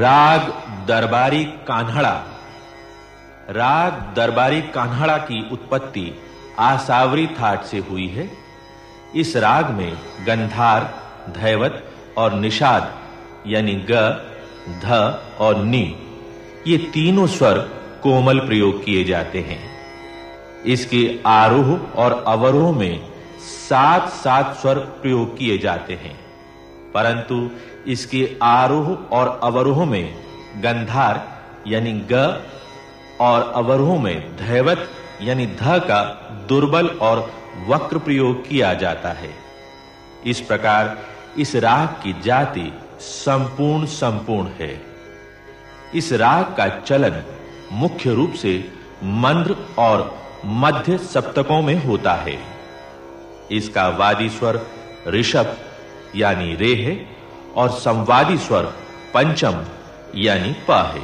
राग दरबारी कान्हड़ा। राग दरबारी कान्हड़ा की उत्पत्ति आसावरी थाट से हुई है। इस राग में गंधार, धैवत और निषाद, यानी ग, ध और नि, ये तीनों स्वर कोमल प्रयोग किए जाते हैं। इसके आरोह और अवरोह में सात सात स्वर प्रयोग किए जाते हैं। परंतु इसके आरोह और अवरोह में गंधार, यानी ग, और अवरोह में धैवत, यानी ध का दुर्बल और वक्र प्रयोग किया जाता है। इस प्रकार इस राग की जाति संपूर्ण संपूर्ण है। इस राग का चलन मुख्य रूप से मंद्र और मध्य सप्तकों में होता है। इसका वादी स्वर ऋषभ यानी रे है और संवादी स्वर पंचम यानी प है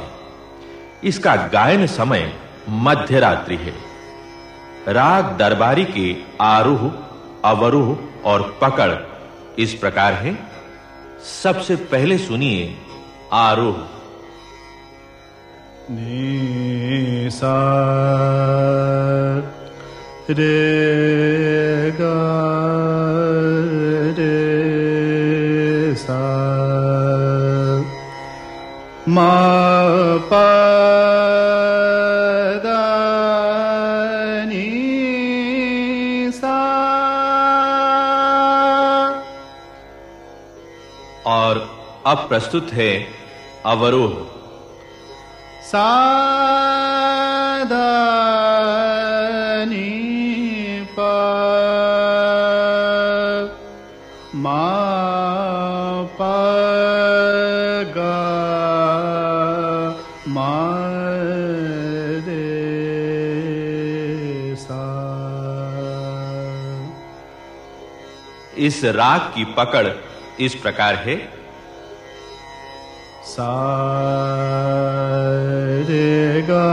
इसका गायन समय मध्य रात्रि है। राग दरबारी के आरोह, अवरोह और पकड़ इस प्रकार है। सबसे पहले सुनिए आरोह। नि सा रे गा मा पा सा। और अब प्रस्तुत है अवरोह। साधनी प। इस राग की पकड़ इस प्रकार है। सा रे गा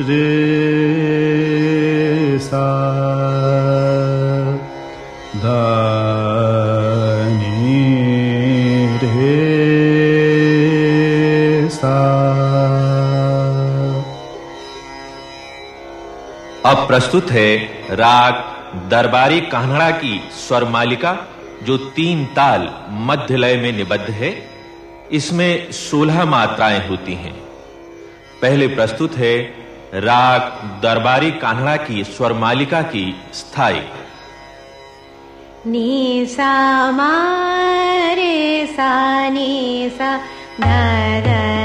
रे सा रे सा। अब प्रस्तुत है राग दरबारी कान्हड़ा की स्वर मालिका, जो तीन ताल मध्य लय में निबद्ध है, इसमें 16 मात्राएँ होती हैं। पहले प्रस्तुत है राग दरबारी कान्हड़ा की स्वर मालिका की स्थायी। नि सा मा रे सा नि सा ध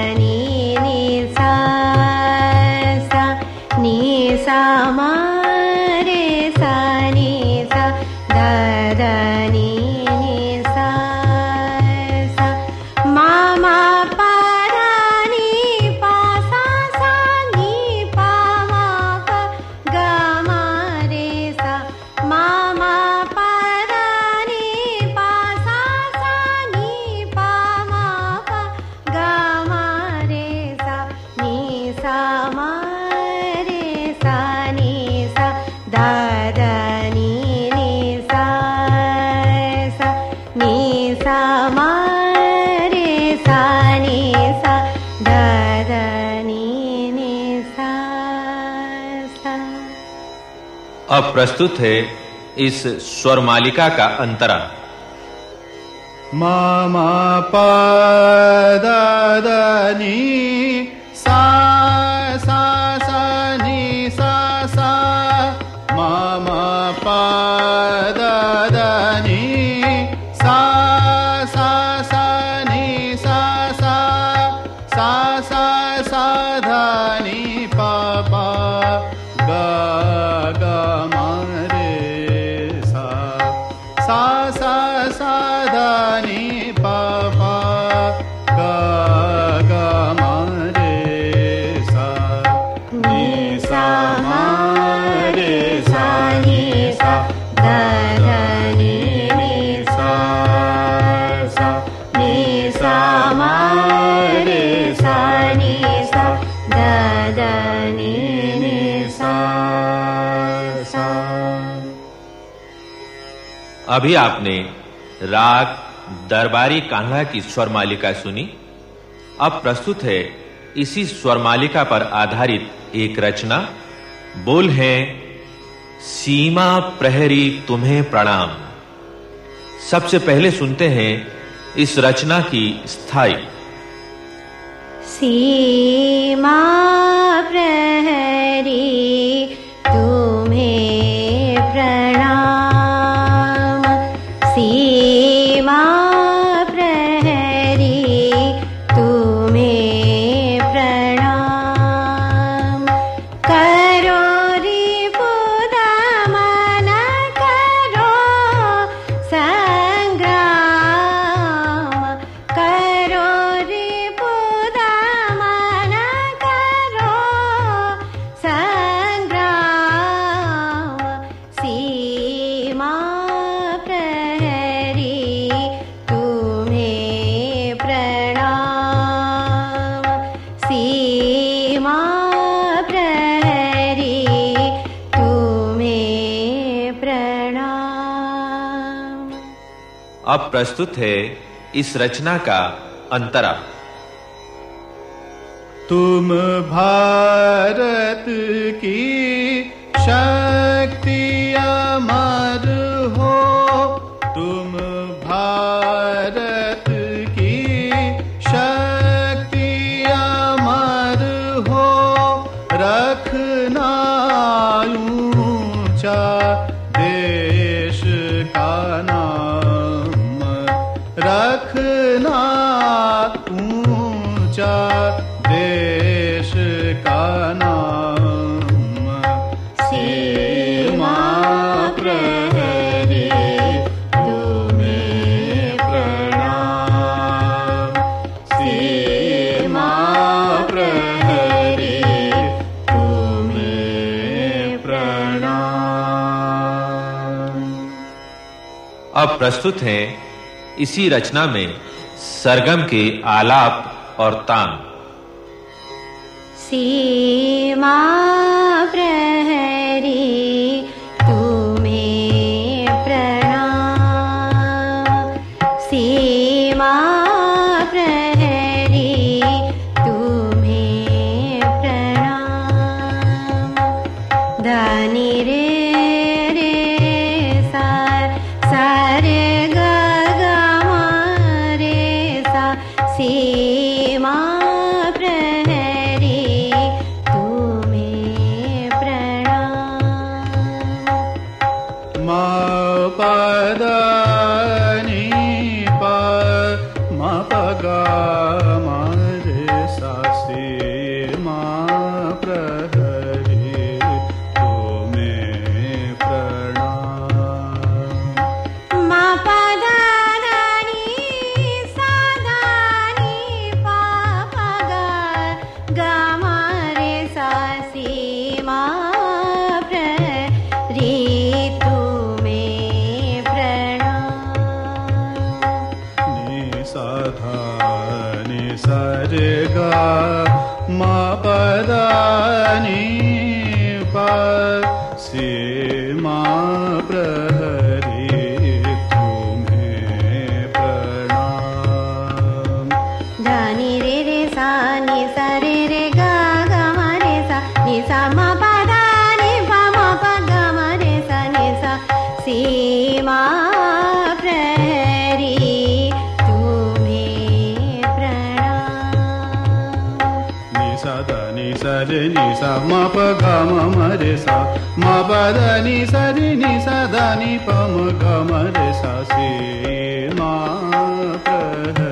अब प्रस्तुत है इस स्वर मालिका का अंतरा। मा मा पा दा दा नि अभी आपने राग, दरबारी कान्हा की स्वर मालिका सुनी। अब प्रस्तुत है इसी स्वर मालिका पर आधारित एक रचना। बोल है, सीमा प्रहरी तुम्हें प्रणाम। सबसे पहले सुनते हैं इस रचना की स्थायी। सीमा प्रहरी अब प्रस्तुत है इस रचना का अंतरा। तुम भारत की शक्ति अमर हो तुम प्रस्तुत है इसी रचना में सरगम के आलाप और तान। सीमा प्रहरी सा नि सा म प द नि प म प ग म रे सा नि सा सीमा प्रहरी तुम्हें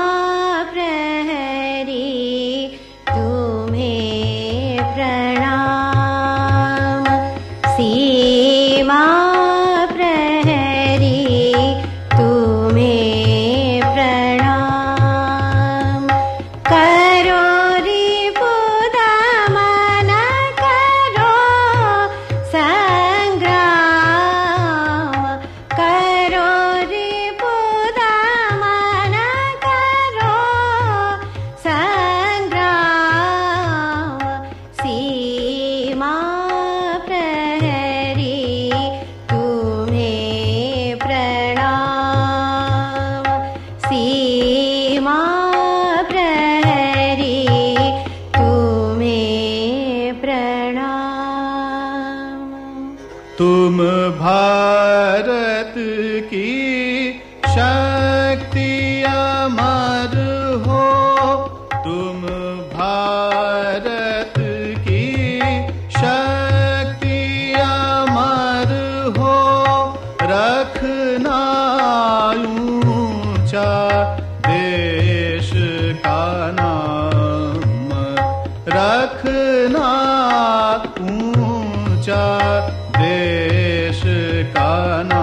भारत की शक्ति अमर हो। तुम भारत की शक्ति अमर हो। रखना ऊँचा देश का नाम, रखना ऊँचा देश ಕಾನಾ